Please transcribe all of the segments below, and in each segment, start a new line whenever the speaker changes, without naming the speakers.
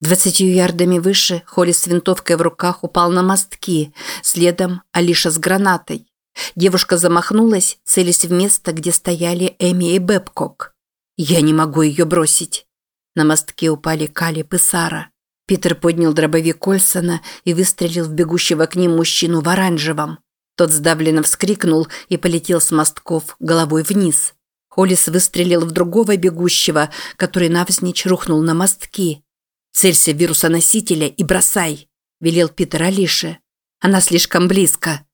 Двадцатью ярдами выше Холли с винтовкой в руках упал на мостки, следом Алиша с гранатой. Девушка замахнулась, целясь в место, где стояли Эми и Бэбкок. «Я не могу ее бросить». На мостке упали Калиб и Сара. Питер поднял дробовик Кольсона и выстрелил в бегущего к ним мужчину в оранжевом. Тот сдавленно вскрикнул и полетел с мостков головой вниз. Холлис выстрелил в другого бегущего, который навзничь рухнул на мостки. «Целься вирусоносителя и бросай», – велел Питер Алише. «Она слишком близко».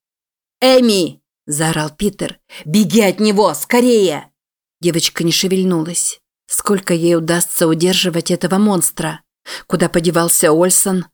«Эми!» – заорал Питер. «Беги от него, скорее!» Девочка не шевельнулась. Сколько ей удастся удерживать этого монстра? Куда подевался Ольсон?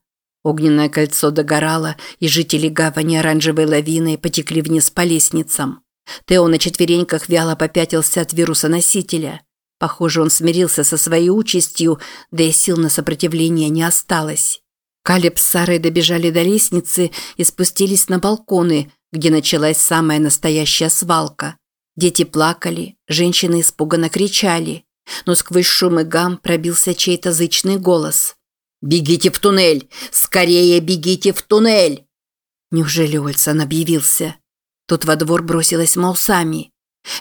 Огненное кольцо догорало, и жители гавани оранжевой лавиной потекли вниз по лестницам. Тео на четвереньках вяло попятился от вируса-носителя. Похоже, он смирился со своей участью, да и сил на сопротивление не осталось. Калеб с Сарой добежали до лестницы и спустились на балконы, где началась самая настоящая свалка. Дети плакали, женщины испуганно кричали, но сквозь шум и гам пробился чей-то зычный голос. «Бегите в туннель! Скорее бегите в туннель!» Неужели Ольсон объявился? Тут во двор бросилась Маусами.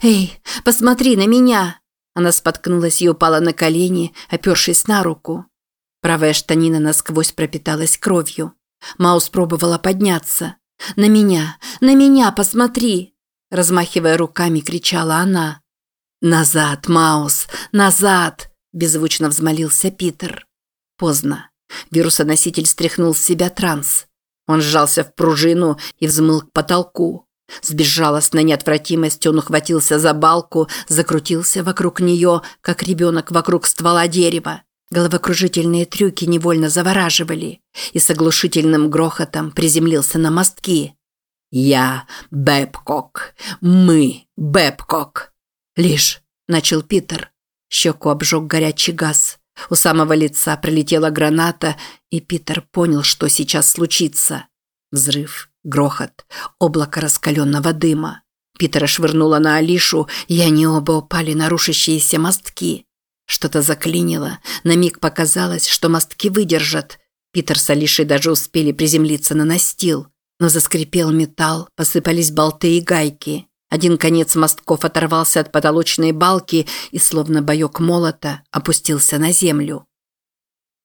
«Эй, посмотри на меня!» Она споткнулась и упала на колени, опершись на руку. Правая штанина насквозь пропиталась кровью. Маус пробовала подняться. «На меня! На меня! Посмотри!» Размахивая руками, кричала она. «Назад, Маус! Назад!» – беззвучно взмолился Питер. Поздно. Вирусоноситель стряхнул с себя транс. Он сжался в пружину и взмыл к потолку. С безжалостной неотвратимостью он ухватился за балку, закрутился вокруг нее, как ребенок вокруг ствола дерева. Головокружительные трюки невольно завораживали и с оглушительным грохотом приземлился на мостки. «Я Бэбкок. Мы Бэбкок». «Лишь», – начал Питер. Щеку обжег горячий газ. У самого лица пролетела граната, и Питер понял, что сейчас случится. Взрыв, грохот, облако раскаленного дыма. Питера швырнуло на Алишу, и они оба упали на рушащиеся мостки. Что-то заклинило, на миг показалось, что мостки выдержат. Питер с Алишей даже успели приземлиться на настил. Но заскрипел металл, посыпались болты и гайки. Один конец мостков оторвался от потолочной балки и, словно боек молота, опустился на землю.